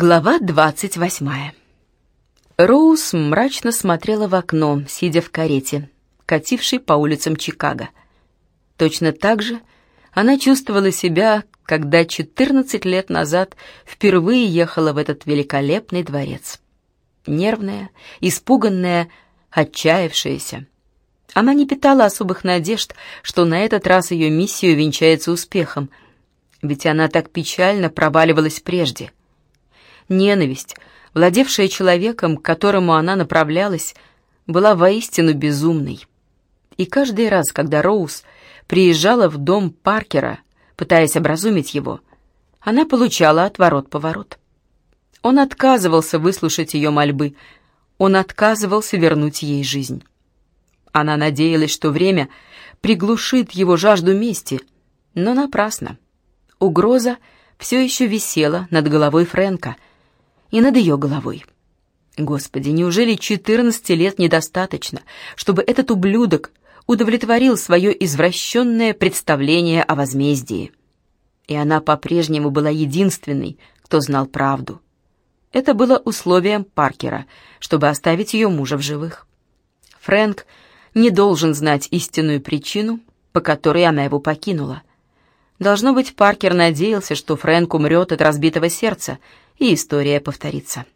Глава двадцать восьмая. Роуз мрачно смотрела в окно, сидя в карете, катившей по улицам Чикаго. Точно так же она чувствовала себя, когда 14 лет назад впервые ехала в этот великолепный дворец. Нервная, испуганная, отчаявшаяся. Она не питала особых надежд, что на этот раз ее миссия венчается успехом, ведь она так печально проваливалась прежде — Ненависть, владевшая человеком, к которому она направлялась, была воистину безумной. И каждый раз, когда Роуз приезжала в дом Паркера, пытаясь образумить его, она получала отворот-поворот. Он отказывался выслушать ее мольбы, он отказывался вернуть ей жизнь. Она надеялась, что время приглушит его жажду мести, но напрасно. Угроза все еще висела над головой Фрэнка — и над ее головой. Господи, неужели 14 лет недостаточно, чтобы этот ублюдок удовлетворил свое извращенное представление о возмездии? И она по-прежнему была единственной, кто знал правду. Это было условием Паркера, чтобы оставить ее мужа в живых. Фрэнк не должен знать истинную причину, по которой она его покинула. Должно быть, Паркер надеялся, что Фрэнк умрет от разбитого сердца, и история повторится.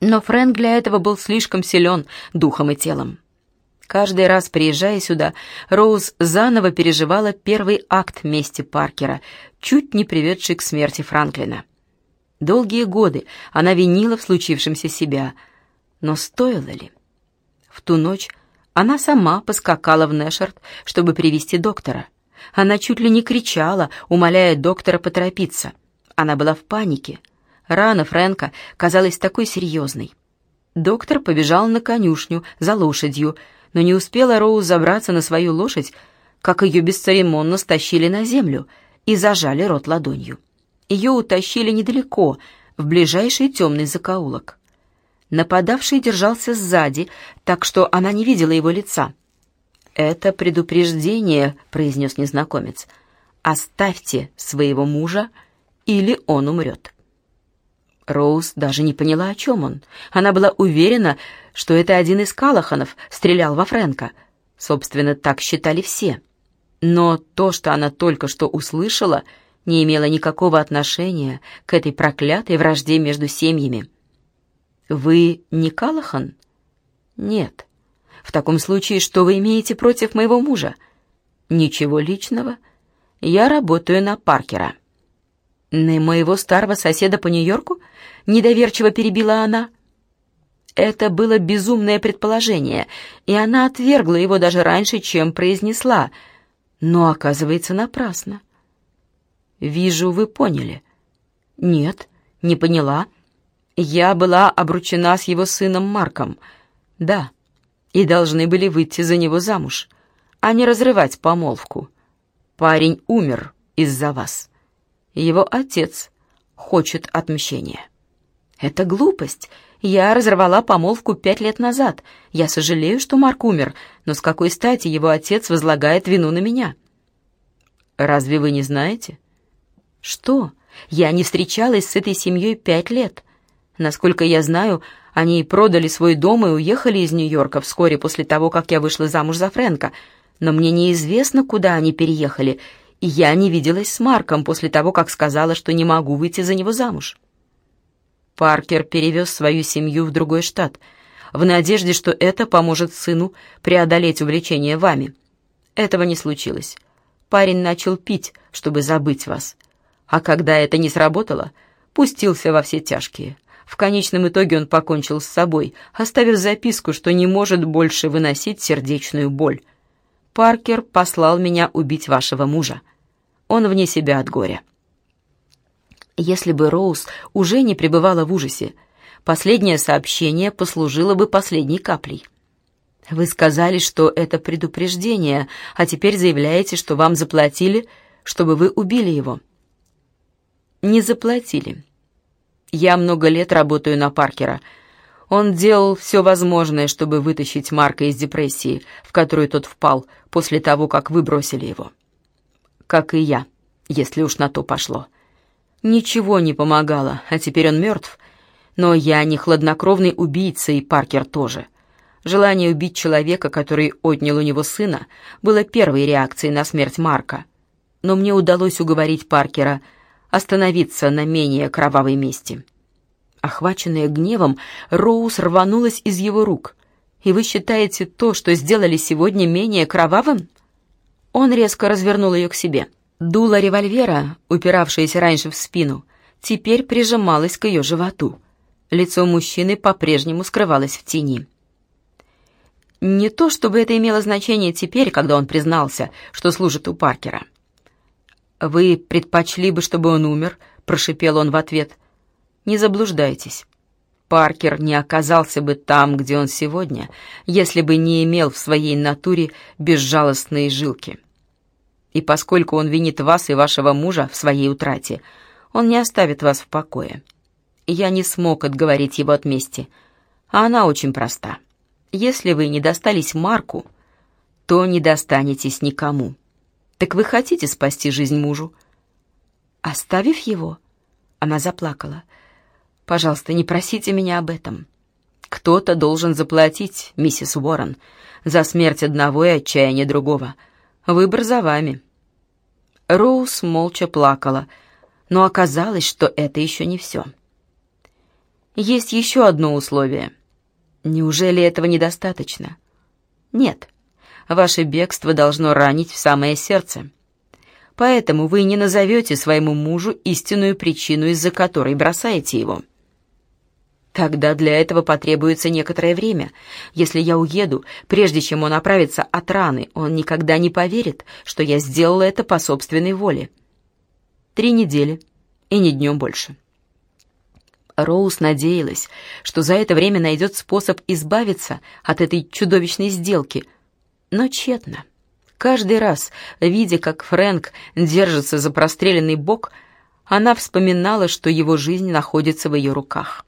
Но Фрэнк для этого был слишком силен духом и телом. Каждый раз, приезжая сюда, Роуз заново переживала первый акт мести Паркера, чуть не приведший к смерти Франклина. Долгие годы она винила в случившемся себя, но стоило ли? В ту ночь она сама поскакала в Нэшард, чтобы привести доктора. Она чуть ли не кричала, умоляя доктора поторопиться. Она была в панике — Рана Фрэнка казалась такой серьезной. Доктор побежал на конюшню за лошадью, но не успела Роуз забраться на свою лошадь, как ее бесцеремонно стащили на землю и зажали рот ладонью. Ее утащили недалеко, в ближайший темный закоулок. Нападавший держался сзади, так что она не видела его лица. «Это предупреждение», — произнес незнакомец. «Оставьте своего мужа, или он умрет». Роуз даже не поняла, о чем он. Она была уверена, что это один из Калаханов стрелял во Фрэнка. Собственно, так считали все. Но то, что она только что услышала, не имело никакого отношения к этой проклятой вражде между семьями. «Вы не Калахан?» «Нет. В таком случае, что вы имеете против моего мужа?» «Ничего личного. Я работаю на Паркера». «На моего старого соседа по Нью-Йорку?» — недоверчиво перебила она. Это было безумное предположение, и она отвергла его даже раньше, чем произнесла, но, оказывается, напрасно. «Вижу, вы поняли». «Нет, не поняла. Я была обручена с его сыном Марком. Да, и должны были выйти за него замуж, а не разрывать помолвку. Парень умер из-за вас. Его отец хочет отмщения». «Это глупость. Я разорвала помолвку пять лет назад. Я сожалею, что Марк умер, но с какой стати его отец возлагает вину на меня?» «Разве вы не знаете?» «Что? Я не встречалась с этой семьей пять лет. Насколько я знаю, они продали свой дом и уехали из Нью-Йорка вскоре после того, как я вышла замуж за Фрэнка. Но мне неизвестно, куда они переехали, я не виделась с Марком после того, как сказала, что не могу выйти за него замуж». Паркер перевез свою семью в другой штат, в надежде, что это поможет сыну преодолеть увлечение вами. Этого не случилось. Парень начал пить, чтобы забыть вас. А когда это не сработало, пустился во все тяжкие. В конечном итоге он покончил с собой, оставив записку, что не может больше выносить сердечную боль. Паркер послал меня убить вашего мужа. Он вне себя от горя. Если бы Роуз уже не пребывала в ужасе, последнее сообщение послужило бы последней каплей. Вы сказали, что это предупреждение, а теперь заявляете, что вам заплатили, чтобы вы убили его. Не заплатили. Я много лет работаю на Паркера. Он делал все возможное, чтобы вытащить Марка из депрессии, в которую тот впал после того, как вы бросили его. Как и я, если уж на то пошло. Ничего не помогало, а теперь он мертв. Но я не хладнокровный убийца, и Паркер тоже. Желание убить человека, который отнял у него сына, было первой реакцией на смерть Марка. Но мне удалось уговорить Паркера остановиться на менее кровавой мести. Охваченная гневом, Роуз рванулась из его рук. «И вы считаете то, что сделали сегодня, менее кровавым?» Он резко развернул ее к себе. Дуло револьвера, упиравшееся раньше в спину, теперь прижималось к ее животу. Лицо мужчины по-прежнему скрывалось в тени. Не то, чтобы это имело значение теперь, когда он признался, что служит у Паркера. «Вы предпочли бы, чтобы он умер?» — прошипел он в ответ. «Не заблуждайтесь. Паркер не оказался бы там, где он сегодня, если бы не имел в своей натуре безжалостные жилки. И поскольку он винит вас и вашего мужа в своей утрате, он не оставит вас в покое. Я не смог отговорить его от мести, а она очень проста. Если вы не достались Марку, то не достанетесь никому». Так вы хотите спасти жизнь мужу? Оставив его, она заплакала. Пожалуйста, не просите меня об этом. Кто-то должен заплатить, миссис Уоррен, за смерть одного и отчаяние другого. Выбор за вами. Роуз молча плакала, но оказалось, что это еще не все. Есть еще одно условие. Неужели этого недостаточно? Нет. Ваше бегство должно ранить в самое сердце. Поэтому вы не назовете своему мужу истинную причину, из-за которой бросаете его. Тогда для этого потребуется некоторое время. Если я уеду, прежде чем он оправится от раны, он никогда не поверит, что я сделала это по собственной воле. Три недели, и не днем больше. Роуз надеялась, что за это время найдет способ избавиться от этой чудовищной сделки — но тщетно. Каждый раз, видя, как Фрэнк держится за простреленный бок, она вспоминала, что его жизнь находится в ее руках.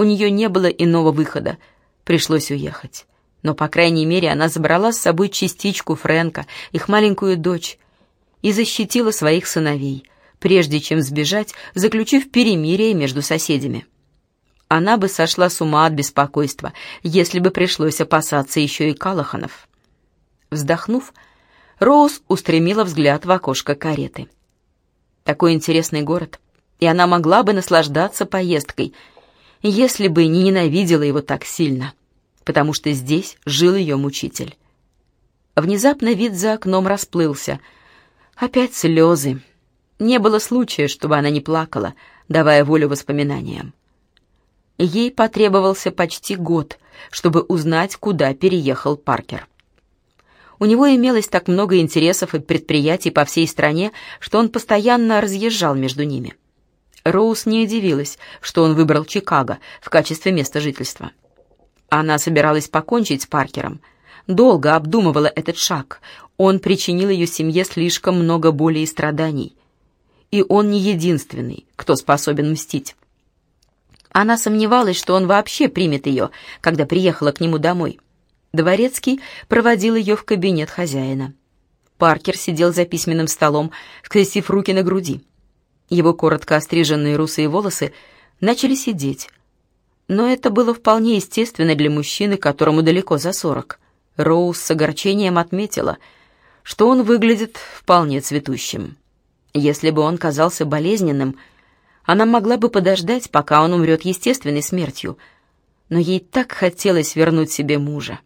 У нее не было иного выхода, пришлось уехать. Но, по крайней мере, она забрала с собой частичку Фрэнка, их маленькую дочь, и защитила своих сыновей, прежде чем сбежать, заключив перемирие между соседями. Она бы сошла с ума от беспокойства, если бы пришлось опасаться еще и Калаханов. Вздохнув, Роуз устремила взгляд в окошко кареты. Такой интересный город, и она могла бы наслаждаться поездкой, если бы не ненавидела его так сильно, потому что здесь жил ее мучитель. Внезапно вид за окном расплылся. Опять слезы. Не было случая, чтобы она не плакала, давая волю воспоминаниям. Ей потребовался почти год, чтобы узнать, куда переехал Паркер. У него имелось так много интересов и предприятий по всей стране, что он постоянно разъезжал между ними. Роуз не удивилась, что он выбрал Чикаго в качестве места жительства. Она собиралась покончить с Паркером. Долго обдумывала этот шаг. Он причинил ее семье слишком много боли и страданий. И он не единственный, кто способен мстить. Она сомневалась, что он вообще примет ее, когда приехала к нему домой. Дворецкий проводил ее в кабинет хозяина. Паркер сидел за письменным столом, скрестив руки на груди. Его коротко остриженные русые волосы начали сидеть. Но это было вполне естественно для мужчины, которому далеко за сорок. Роуз с огорчением отметила, что он выглядит вполне цветущим. Если бы он казался болезненным, она могла бы подождать, пока он умрет естественной смертью, но ей так хотелось вернуть себе мужа.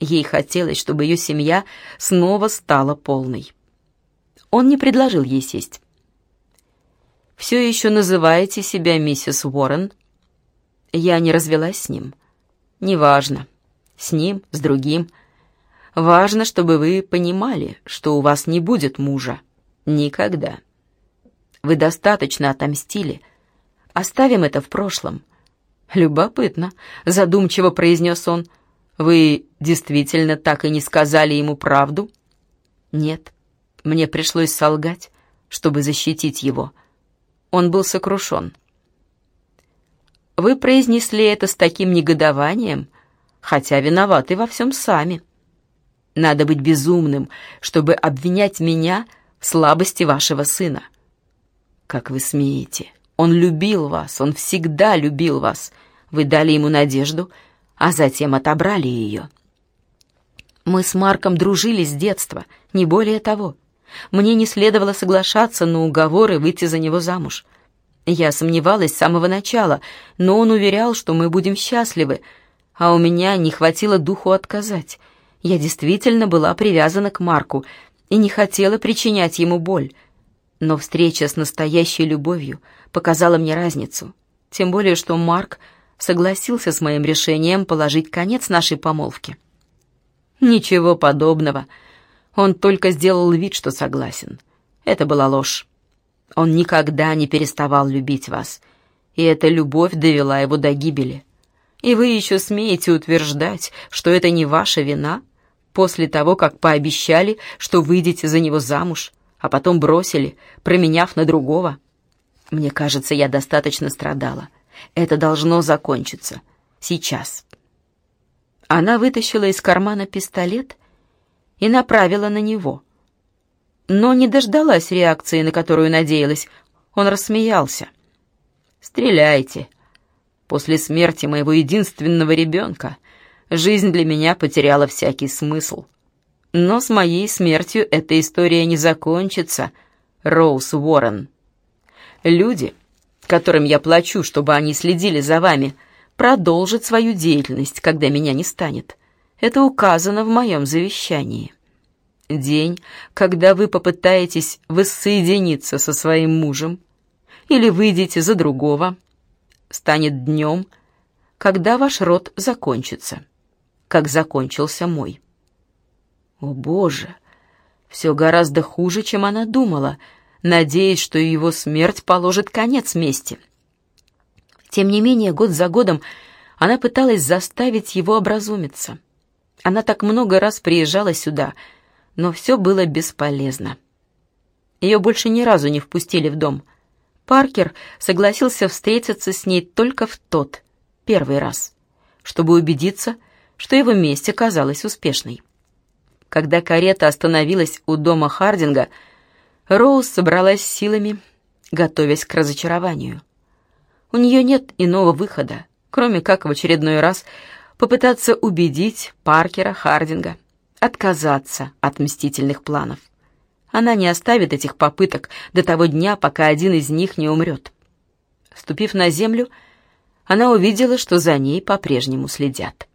Ей хотелось, чтобы ее семья снова стала полной. Он не предложил ей сесть. «Все еще называете себя миссис Уоррен?» «Я не развелась с ним». «Неважно. С ним, с другим. Важно, чтобы вы понимали, что у вас не будет мужа. Никогда. Вы достаточно отомстили. Оставим это в прошлом». «Любопытно», — задумчиво произнес он, — вы действительно так и не сказали ему правду? Нет. Мне пришлось солгать, чтобы защитить его. Он был сокрушен. Вы произнесли это с таким негодованием, хотя виноваты во всем сами. Надо быть безумным, чтобы обвинять меня в слабости вашего сына. Как вы смеете? Он любил вас, он всегда любил вас. Вы дали ему надежду, а затем отобрали ее. Мы с Марком дружили с детства, не более того. Мне не следовало соглашаться на уговоры выйти за него замуж. Я сомневалась с самого начала, но он уверял, что мы будем счастливы, а у меня не хватило духу отказать. Я действительно была привязана к Марку и не хотела причинять ему боль. Но встреча с настоящей любовью показала мне разницу. Тем более, что Марк согласился с моим решением положить конец нашей помолвке. Ничего подобного. Он только сделал вид, что согласен. Это была ложь. Он никогда не переставал любить вас, и эта любовь довела его до гибели. И вы еще смеете утверждать, что это не ваша вина, после того, как пообещали, что выйдете за него замуж, а потом бросили, променяв на другого. Мне кажется, я достаточно страдала. Это должно закончиться. Сейчас. Она вытащила из кармана пистолет и направила на него — но не дождалась реакции, на которую надеялась. Он рассмеялся. «Стреляйте. После смерти моего единственного ребенка жизнь для меня потеряла всякий смысл. Но с моей смертью эта история не закончится, Роуз Уоррен. Люди, которым я плачу, чтобы они следили за вами, продолжат свою деятельность, когда меня не станет. Это указано в моем завещании». День, когда вы попытаетесь воссоединиться со своим мужем или выйдете за другого, станет днем, когда ваш род закончится, как закончился мой. О, Боже! Все гораздо хуже, чем она думала, надеясь, что его смерть положит конец мести. Тем не менее, год за годом она пыталась заставить его образумиться. Она так много раз приезжала сюда — но все было бесполезно. Ее больше ни разу не впустили в дом. Паркер согласился встретиться с ней только в тот, первый раз, чтобы убедиться, что его месть оказалась успешной. Когда карета остановилась у дома Хардинга, Роуз собралась силами, готовясь к разочарованию. У нее нет иного выхода, кроме как в очередной раз попытаться убедить Паркера Хардинга отказаться от мстительных планов. Она не оставит этих попыток до того дня, пока один из них не умрет. Ступив на землю, она увидела, что за ней по-прежнему следят.